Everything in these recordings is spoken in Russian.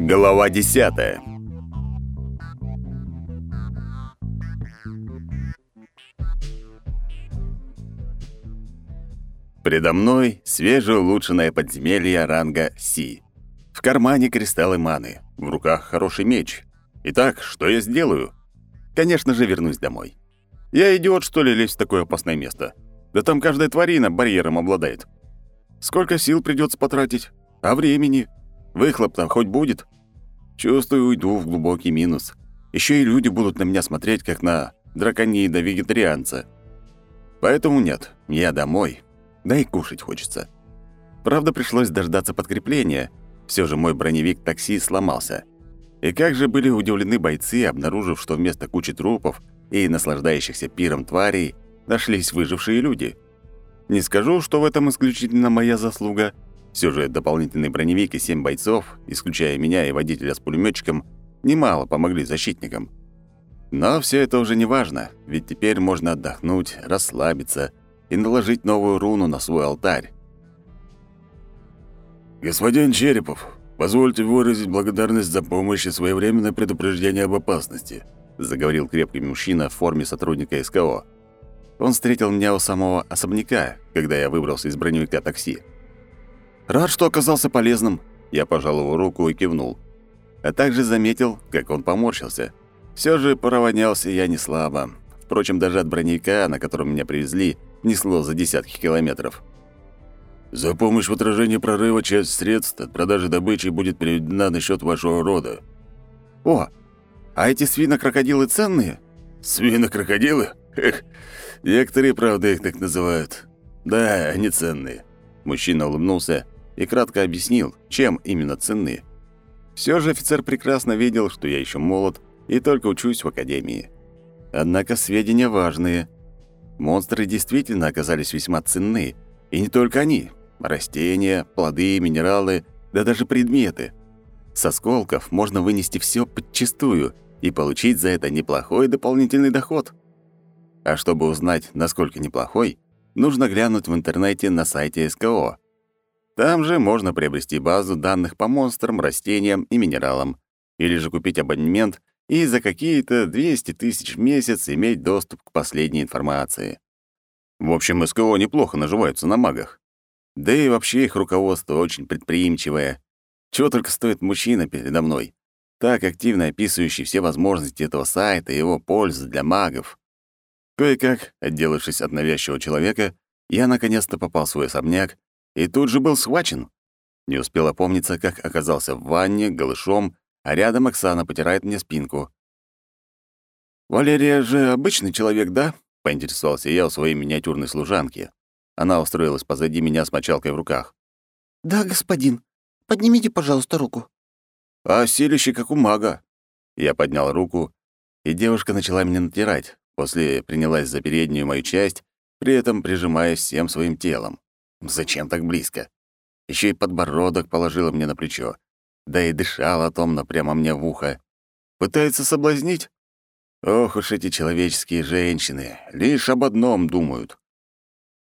Глава десятая. Предо мной свежеулучшенное подземелье ранга Си. В кармане кристаллы маны, в руках хороший меч. Итак, что я сделаю? Конечно же, вернусь домой. Я идиот, что ли, лезть в такое опасное место? Да там каждая тварина барьером обладает. Сколько сил придется потратить? А времени? Выхлоп-то хоть будет? Чувствую, уйду в глубокий минус. Еще и люди будут на меня смотреть, как на драконида-вегетарианца. Поэтому нет, я домой. Да и кушать хочется. Правда, пришлось дождаться подкрепления. Все же мой броневик-такси сломался. И как же были удивлены бойцы, обнаружив, что вместо кучи трупов и наслаждающихся пиром тварей нашлись выжившие люди. Не скажу, что в этом исключительно моя заслуга. Все же дополнительный броневик и семь бойцов, исключая меня и водителя с пулеметчиком, немало помогли защитникам. Но все это уже не важно, ведь теперь можно отдохнуть, расслабиться и наложить новую руну на свой алтарь. «Господин Черепов, позвольте выразить благодарность за помощь и своевременное предупреждение об опасности», заговорил крепкий мужчина в форме сотрудника СКО. Он встретил меня у самого особняка, когда я выбрался из броневика такси. «Рад, что оказался полезным», — я пожал его руку и кивнул. А также заметил, как он поморщился. Все же провонялся я не слабо. Впрочем, даже от броневика, на котором меня привезли, несло за десятки километров. «За помощь в отражении прорыва часть средств от продажи добычи будет переведена на счет вашего рода». «О, а эти свинокрокодилы ценные?» «Свинокрокодилы? Эх, некоторые, правда, их так называют. Да, они ценные». Мужчина улыбнулся и кратко объяснил, чем именно ценны. Все же офицер прекрасно видел, что я еще молод и только учусь в академии. Однако сведения важные. Монстры действительно оказались весьма ценны, и не только они. Растения, плоды, минералы, да даже предметы. С осколков можно вынести все подчистую и получить за это неплохой дополнительный доход. А чтобы узнать, насколько неплохой, нужно глянуть в интернете на сайте СКО. Там же можно приобрести базу данных по монстрам, растениям и минералам, или же купить абонемент и за какие-то 200 тысяч в месяц иметь доступ к последней информации. В общем, СКО неплохо наживаются на магах. Да и вообще их руководство очень предприимчивое. Чего только стоит мужчина передо мной, так активно описывающий все возможности этого сайта и его пользы для магов. Кое-как, отделавшись от навязчивого человека, я наконец-то попал в свой особняк и тут же был схвачен. Не успел опомниться, как оказался в ванне, голышом, а рядом Оксана потирает мне спинку. «Валерия же обычный человек, да?» — поинтересовался я у своей миниатюрной служанки. Она устроилась позади меня с мочалкой в руках. «Да, господин. Поднимите, пожалуйста, руку». «А силище, как у мага». Я поднял руку, и девушка начала меня натирать, после принялась за переднюю мою часть, при этом прижимаясь всем своим телом. Зачем так близко? Еще и подбородок положила мне на плечо. Да и дышала томно прямо мне в ухо. Пытается соблазнить? Ох уж эти человеческие женщины, лишь об одном думают.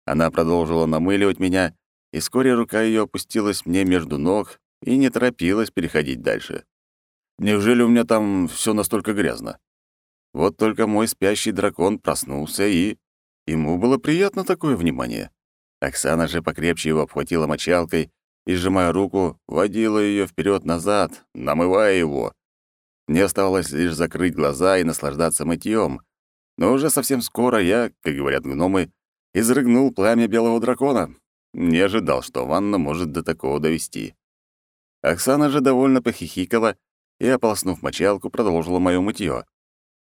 Она продолжила намыливать меня, и вскоре рука ее опустилась мне между ног и не торопилась переходить дальше. Неужели у меня там все настолько грязно? Вот только мой спящий дракон проснулся, и... Ему было приятно такое внимание. Оксана же покрепче его обхватила мочалкой и, сжимая руку, водила ее вперед назад намывая его. Мне оставалось лишь закрыть глаза и наслаждаться мытьем. Но уже совсем скоро я, как говорят гномы, изрыгнул пламя белого дракона. Не ожидал, что ванна может до такого довести. Оксана же довольно похихикала и, ополоснув мочалку, продолжила моё мытье.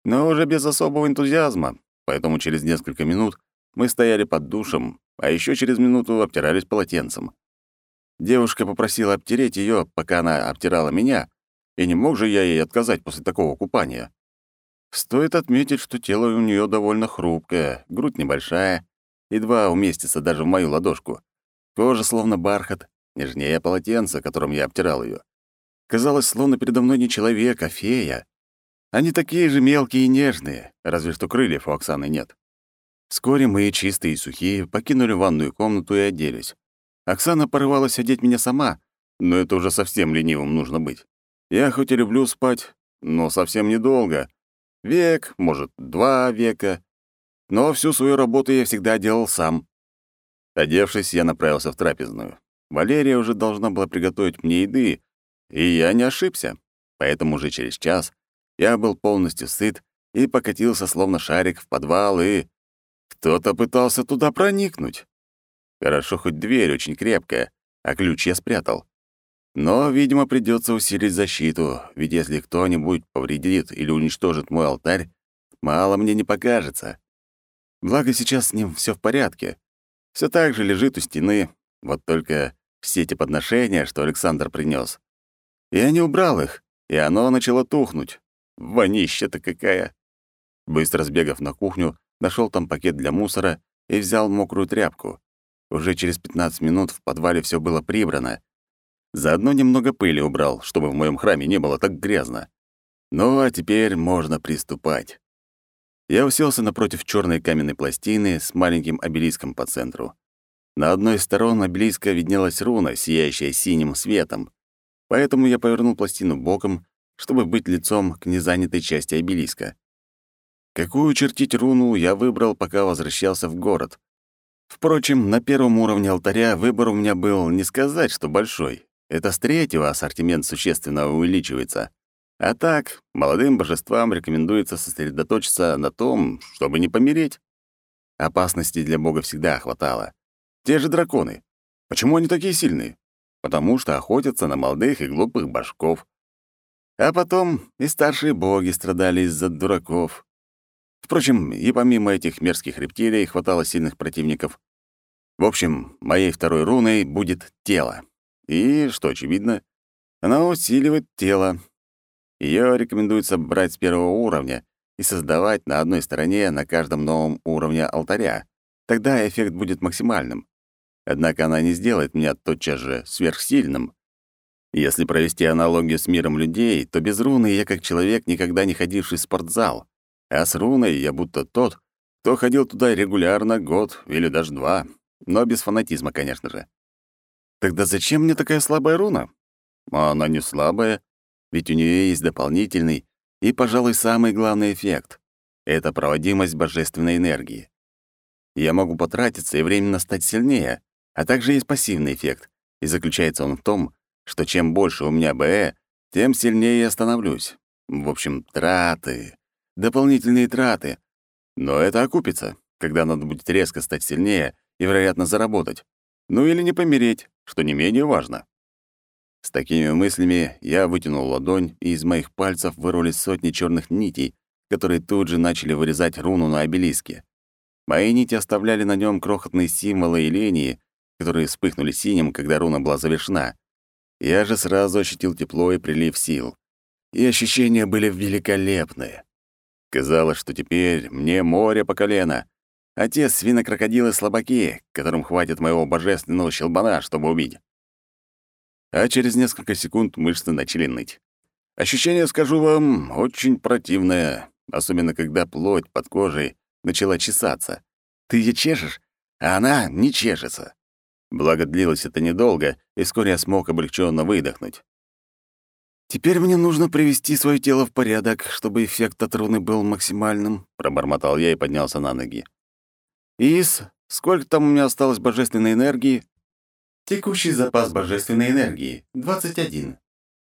Но уже без особого энтузиазма, поэтому через несколько минут мы стояли под душем, а еще через минуту обтирались полотенцем. Девушка попросила обтереть ее, пока она обтирала меня, и не мог же я ей отказать после такого купания. Стоит отметить, что тело у нее довольно хрупкое, грудь небольшая, едва уместится даже в мою ладошку. Кожа словно бархат, нежнее полотенца, которым я обтирал ее. Казалось, словно передо мной не человек, а фея. Они такие же мелкие и нежные, разве что крыльев у Оксаны нет. Вскоре мы, чистые и сухие, покинули ванную комнату и оделись. Оксана порывалась одеть меня сама, но это уже совсем ленивым нужно быть. Я хоть и люблю спать, но совсем недолго. Век, может, два века. Но всю свою работу я всегда делал сам. Одевшись, я направился в трапезную. Валерия уже должна была приготовить мне еды, и я не ошибся. Поэтому уже через час я был полностью сыт и покатился, словно шарик, в подвал, и... Кто-то пытался туда проникнуть. Хорошо, хоть дверь очень крепкая, а ключ я спрятал. Но, видимо, придется усилить защиту, ведь если кто-нибудь повредит или уничтожит мой алтарь, мало мне не покажется. Благо, сейчас с ним все в порядке. Все так же лежит у стены, вот только все эти подношения, что Александр принес. Я не убрал их, и оно начало тухнуть. Вонища-то какая! Быстро сбегав на кухню, нашел там пакет для мусора и взял мокрую тряпку. Уже через 15 минут в подвале все было прибрано. Заодно немного пыли убрал, чтобы в моем храме не было так грязно. Ну, а теперь можно приступать. Я уселся напротив черной каменной пластины с маленьким обелиском по центру. На одной из сторон обелиска виднелась руна, сияющая синим светом. Поэтому я повернул пластину боком, чтобы быть лицом к незанятой части обелиска. Какую чертить руну я выбрал, пока возвращался в город. Впрочем, на первом уровне алтаря выбор у меня был не сказать, что большой. Это с третьего ассортимент существенно увеличивается. А так, молодым божествам рекомендуется сосредоточиться на том, чтобы не помереть. Опасности для бога всегда хватало. Те же драконы. Почему они такие сильные? Потому что охотятся на молодых и глупых башков. А потом и старшие боги страдали из-за дураков. Впрочем, и помимо этих мерзких рептилий хватало сильных противников. В общем, моей второй руной будет тело. И, что очевидно, она усиливает тело. Ее рекомендуется брать с первого уровня и создавать на одной стороне на каждом новом уровне алтаря. Тогда эффект будет максимальным. Однако она не сделает меня тотчас же сверхсильным. Если провести аналогию с миром людей, то без руны я как человек, никогда не ходивший в спортзал. А с руной я будто тот, кто ходил туда регулярно год или даже два, но без фанатизма, конечно же. Тогда зачем мне такая слабая руна? Она не слабая, ведь у нее есть дополнительный и, пожалуй, самый главный эффект — это проводимость божественной энергии. Я могу потратиться и временно стать сильнее, а также есть пассивный эффект, и заключается он в том, что чем больше у меня БЭ, тем сильнее я становлюсь. В общем, траты дополнительные траты. Но это окупится, когда надо будет резко стать сильнее и, вероятно, заработать. Ну или не помереть, что не менее важно. С такими мыслями я вытянул ладонь, и из моих пальцев вырвались сотни черных нитей, которые тут же начали вырезать руну на обелиске. Мои нити оставляли на нем крохотные символы и линии, которые вспыхнули синим, когда руна была завершена. Я же сразу ощутил тепло и прилив сил. И ощущения были великолепные. Казалось, что теперь мне море по колено, а те свинокрокодилы-слабаки, которым хватит моего божественного щелбана, чтобы убить. А через несколько секунд мышцы начали ныть. Ощущение, скажу вам, очень противное, особенно когда плоть под кожей начала чесаться. Ты ее чешешь, а она не чешется. Благо длилось это недолго, и вскоре я смог облегченно выдохнуть. «Теперь мне нужно привести свое тело в порядок, чтобы эффект от руны был максимальным», — пробормотал я и поднялся на ноги. «Ис, сколько там у меня осталось божественной энергии?» «Текущий запас божественной энергии — 21.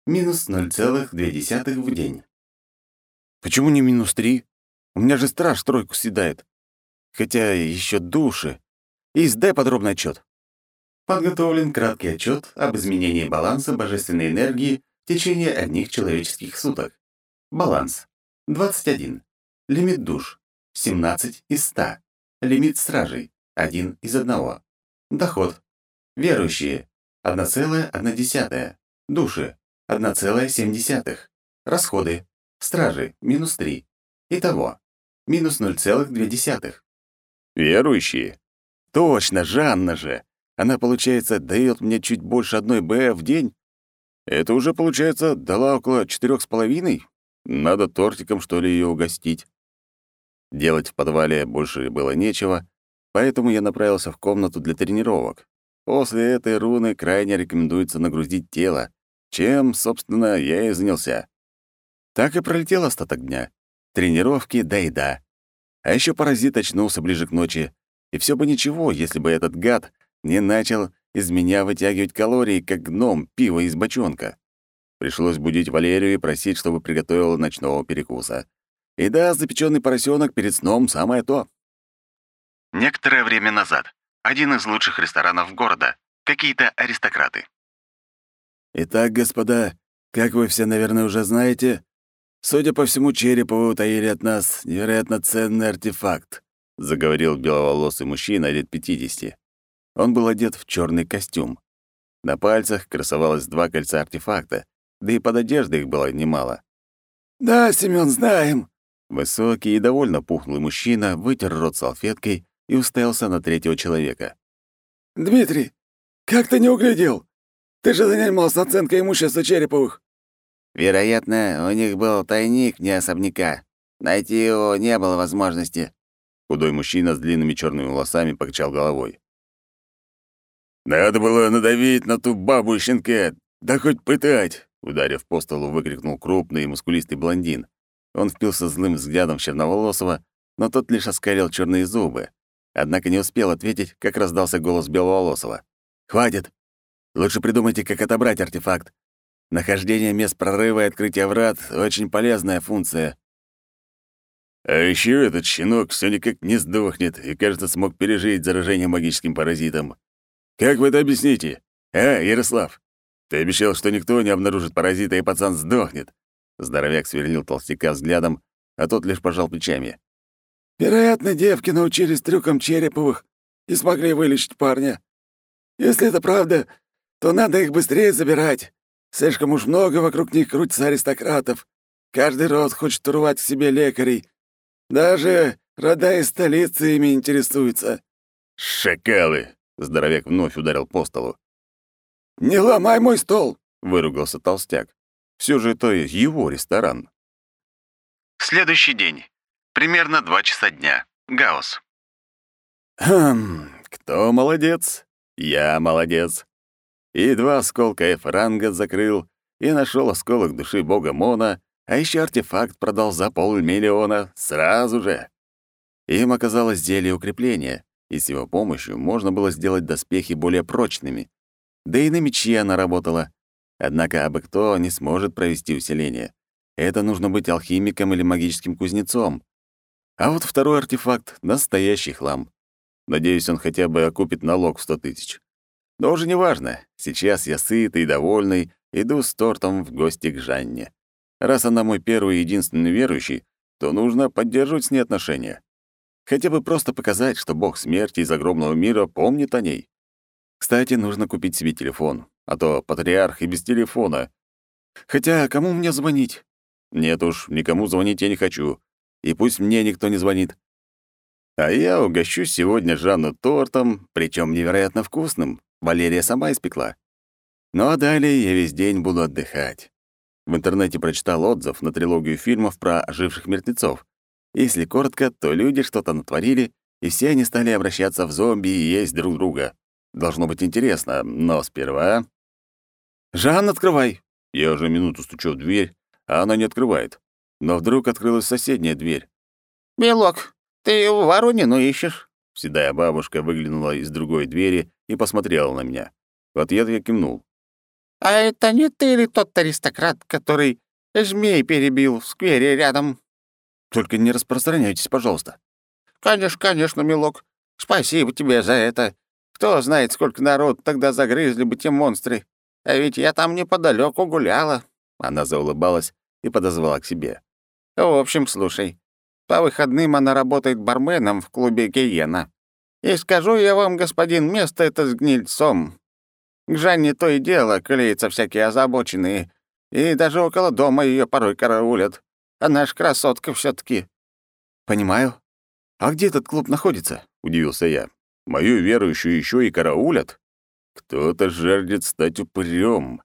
Минус 0,2 в день». «Почему не минус 3? У меня же страж тройку съедает. Хотя еще души. Ис, дай подробный отчет. Подготовлен краткий отчет об изменении баланса божественной энергии течение одних человеческих суток. Баланс. 21. Лимит душ. 17 из 100. Лимит стражей. 1 из 1. Доход. Верующие. 1,1. Души. 1,7. Расходы. Стражи. Минус 3. Итого. Минус 0,2. Верующие? Точно, Жанна же. Она, получается, дает мне чуть больше одной Б в день? Это уже, получается, дала около четырех с половиной? Надо тортиком, что ли, ее угостить. Делать в подвале больше было нечего, поэтому я направился в комнату для тренировок. После этой руны крайне рекомендуется нагрузить тело, чем, собственно, я и занялся. Так и пролетел остаток дня. Тренировки, да и да. А еще паразит очнулся ближе к ночи. И все бы ничего, если бы этот гад не начал из меня вытягивать калории, как гном пиво из бочонка. Пришлось будить Валерию и просить, чтобы приготовила ночного перекуса. И да, запеченный поросенок перед сном — самое то. Некоторое время назад. Один из лучших ресторанов города. Какие-то аристократы. Итак, господа, как вы все, наверное, уже знаете, судя по всему, Череповы утаили от нас невероятно ценный артефакт, заговорил беловолосый мужчина лет 50. Он был одет в черный костюм. На пальцах красовалось два кольца артефакта, да и под одеждой их было немало. «Да, Семён, знаем», Высокий и довольно пухлый мужчина вытер рот салфеткой и уставился на третьего человека. «Дмитрий, как ты не углядел? Ты же занимался оценкой имущества Череповых». «Вероятно, у них был тайник не особняка. Найти его не было возможности». Худой мужчина с длинными черными волосами покачал головой. «Надо было надавить на ту бабу и да хоть пытать!» Ударив по столу, выкрикнул крупный и мускулистый блондин. Он впился злым взглядом в Черноволосого, но тот лишь оскалил черные зубы. Однако не успел ответить, как раздался голос Беловолосого. «Хватит! Лучше придумайте, как отобрать артефакт. Нахождение мест прорыва и открытие врат — очень полезная функция». А еще этот щенок все никак не сдохнет и, кажется, смог пережить заражение магическим паразитом. Как вы это объясните? А, Ярослав? Ты обещал, что никто не обнаружит паразита, и пацан сдохнет. Здоровяк сверлил толстяка взглядом, а тот лишь пожал плечами. «Вероятно, девки научились трюкам Череповых и смогли вылечить парня. Если это правда, то надо их быстрее забирать. Слишком уж много вокруг них крутится аристократов. Каждый род хочет урвать к себе лекарей. Даже рода из столицы ими интересуются». «Шакалы!» — здоровяк вновь ударил по столу. «Не ломай мой стол!» — выругался толстяк. Все же это его ресторан. Следующий день. Примерно два часа дня. Гаус. Хм, кто молодец? Я молодец. И два осколка F-ранга закрыл, и нашел осколок души бога Мона, а еще артефакт продал за полмиллиона сразу же. Им оказалось зелье укрепления, и с его помощью можно было сделать доспехи более прочными. Да и на мечи она работала. Однако абы кто не сможет провести усиление. Это нужно быть алхимиком или магическим кузнецом. А вот второй артефакт — настоящий хлам. Надеюсь, он хотя бы окупит налог в сто тысяч. Но уже не важно. Сейчас я сытый и довольный, иду с тортом в гости к Жанне. Раз она мой первый и единственный верующий, то нужно поддерживать с ней отношения. Хотя бы просто показать, что бог смерти из огромного мира помнит о ней. Кстати, нужно купить себе телефон а то патриарх и без телефона. Хотя кому мне звонить? Нет уж, никому звонить я не хочу. И пусть мне никто не звонит. А я угощу сегодня Жанну тортом, причем невероятно вкусным. Валерия сама испекла. Ну а далее я весь день буду отдыхать. В интернете прочитал отзыв на трилогию фильмов про оживших мертвецов. Если коротко, то люди что-то натворили, и все они стали обращаться в зомби и есть друг друга. Должно быть интересно, но сперва «Жан, открывай!» Я уже минуту стучу в дверь, а она не открывает. Но вдруг открылась соседняя дверь. «Милок, ты Воронину ищешь?» Седая бабушка выглянула из другой двери и посмотрела на меня. В ответ я кивнул. «А это не ты ли тот аристократ, который змей перебил в сквере рядом?» «Только не распространяйтесь, пожалуйста». «Конечно, конечно, милок. Спасибо тебе за это. Кто знает, сколько народ тогда загрызли бы те монстры. А ведь я там неподалеку гуляла». Она заулыбалась и подозвала к себе. «В общем, слушай, по выходным она работает барменом в клубе Гиена. И скажу я вам, господин, место это с гнильцом. К Жанне то и дело клеятся всякие озабоченные, и даже около дома ее порой караулят. Она ж красотка все таки «Понимаю. А где этот клуб находится?» — удивился я. «Мою верующую еще и караулят?» Кто-то жаждет стать упырем.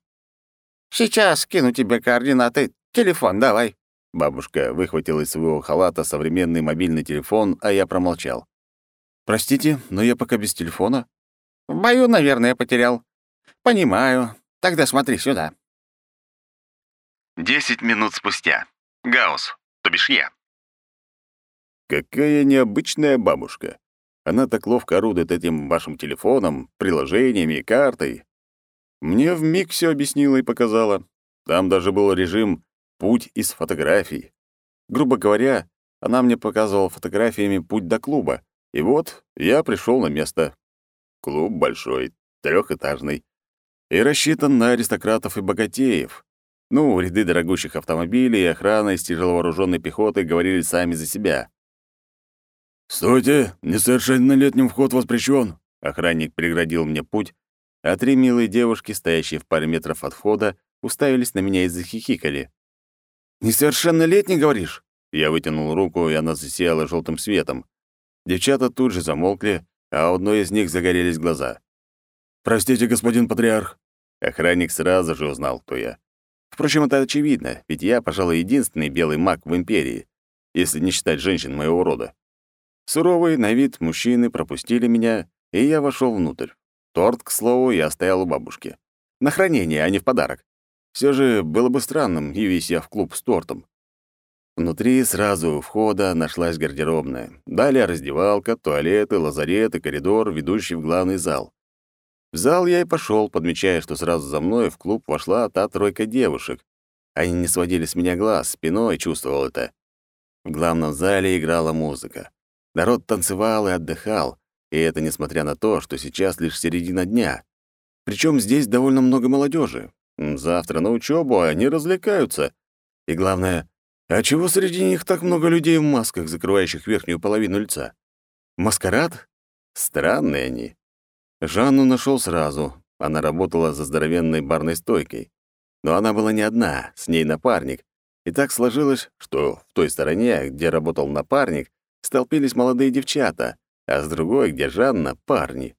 «Сейчас кину тебе координаты. Телефон давай». Бабушка выхватила из своего халата современный мобильный телефон, а я промолчал. «Простите, но я пока без телефона». «В бою, наверное, потерял». «Понимаю. Тогда смотри сюда». Десять минут спустя. Гаус, то бишь я. Какая необычная бабушка. Она так ловко орудует этим вашим телефоном, приложениями, картой. Мне вмиг все объяснила и показала. Там даже был режим «Путь из фотографий». Грубо говоря, она мне показывала фотографиями путь до клуба. И вот я пришел на место. Клуб большой, трехэтажный. И рассчитан на аристократов и богатеев. Ну, ряды дорогущих автомобилей и охрана из тяжеловооруженной пехоты говорили сами за себя. «Стойте! Несовершеннолетним вход воспрещен!» Охранник преградил мне путь, а три милые девушки, стоящие в паре метров от входа, уставились на меня и захихикали. «Несовершеннолетний, говоришь?» Я вытянул руку, и она засияла желтым светом. Девчата тут же замолкли, а у одной из них загорелись глаза. «Простите, господин патриарх». Охранник сразу же узнал, кто я. Впрочем, это очевидно, ведь я, пожалуй, единственный белый маг в Империи, если не считать женщин моего рода. Суровые на вид мужчины пропустили меня, и я вошел внутрь. Торт, к слову, я оставил у бабушки. На хранение, а не в подарок. Все же было бы странным, явись я в клуб с тортом. Внутри сразу у входа нашлась гардеробная. Далее раздевалка, туалеты, лазарет и коридор, ведущий в главный зал. В зал я и пошел, подмечая, что сразу за мной в клуб вошла та тройка девушек. Они не сводили с меня глаз, спиной чувствовал это. В главном зале играла музыка. Народ танцевал и отдыхал, и это несмотря на то, что сейчас лишь середина дня. Причем здесь довольно много молодежи. Завтра на учебу они развлекаются. И главное, а чего среди них так много людей в масках, закрывающих верхнюю половину лица? Маскарад? Странные они. Жанну нашел сразу. Она работала за здоровенной барной стойкой. Но она была не одна, с ней напарник. И так сложилось, что в той стороне, где работал напарник, столпились молодые девчата, а с другой, где Жанна, парни.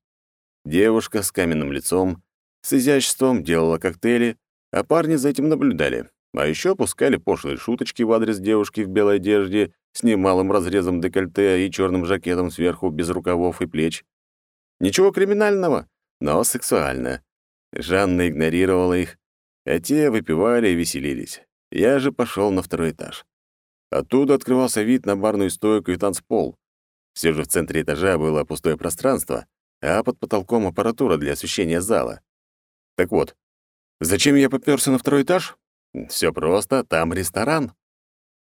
Девушка с каменным лицом, с изяществом делала коктейли, а парни за этим наблюдали. А еще пускали пошлые шуточки в адрес девушки в белой одежде с немалым разрезом декольте и черным жакетом сверху без рукавов и плеч. Ничего криминального, но сексуально. Жанна игнорировала их, а те выпивали и веселились. Я же пошел на второй этаж. Оттуда открывался вид на барную стойку и танцпол. Все же в центре этажа было пустое пространство, а под потолком аппаратура для освещения зала. Так вот, зачем я попёрся на второй этаж? Все просто, там ресторан.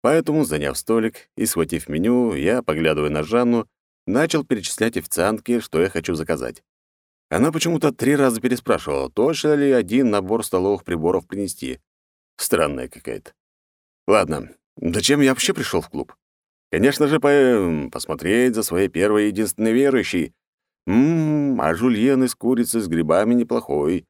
Поэтому, заняв столик и схватив меню, я, поглядывая на Жанну, начал перечислять официантке, что я хочу заказать. Она почему-то три раза переспрашивала, точно ли один набор столовых приборов принести. Странная какая-то. Ладно, Зачем я вообще пришел в клуб? Конечно же, по посмотреть за своей первой единственной верующей. Ммм, а жульен из курицы с грибами неплохой.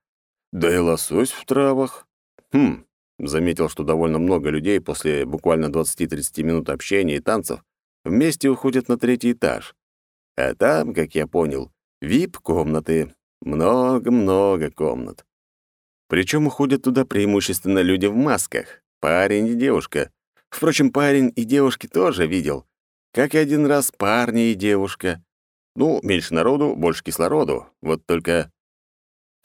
Да и лосось в травах. Хм, заметил, что довольно много людей после буквально 20-30 минут общения и танцев вместе уходят на третий этаж. А там, как я понял, вип-комнаты. Много-много комнат. Причем уходят туда преимущественно люди в масках, парень и девушка, Впрочем, парень и девушки тоже видел. Как и один раз парни и девушка. Ну, меньше народу, больше кислороду. Вот только...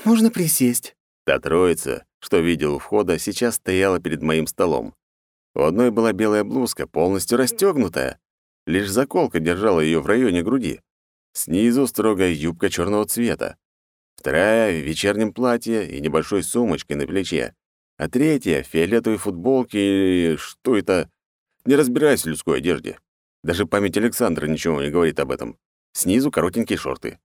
«Можно присесть?» Та троица, что видел у входа, сейчас стояла перед моим столом. У одной была белая блузка, полностью расстегнутая. Лишь заколка держала ее в районе груди. Снизу строгая юбка черного цвета. Вторая — в вечернем платье и небольшой сумочкой на плече а третья — в фиолетовой футболке и что это? Не разбираюсь в людской одежде. Даже память Александра ничего не говорит об этом. Снизу коротенькие шорты.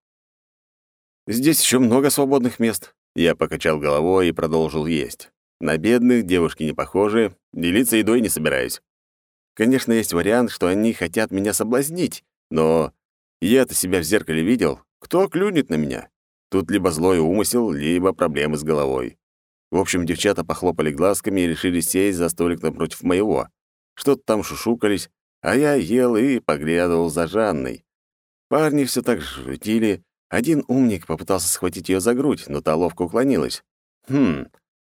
Здесь еще много свободных мест. Я покачал головой и продолжил есть. На бедных девушки не похожи, делиться едой не собираюсь. Конечно, есть вариант, что они хотят меня соблазнить, но я-то себя в зеркале видел. Кто клюнет на меня? Тут либо злой умысел, либо проблемы с головой. В общем, девчата похлопали глазками и решили сесть за столик напротив моего. Что-то там шушукались, а я ел и поглядывал за Жанной. Парни все так шутили. Один умник попытался схватить ее за грудь, но та ловко уклонилась. «Хм,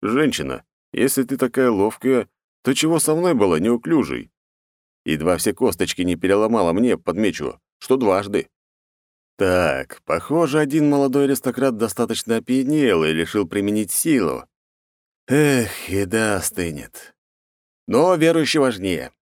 женщина, если ты такая ловкая, то чего со мной была неуклюжей?» Едва все косточки не переломала мне, подмечу, что дважды. Так, похоже, один молодой аристократ достаточно опьянел и решил применить силу. Эх, еда остынет. Но верующий важнее.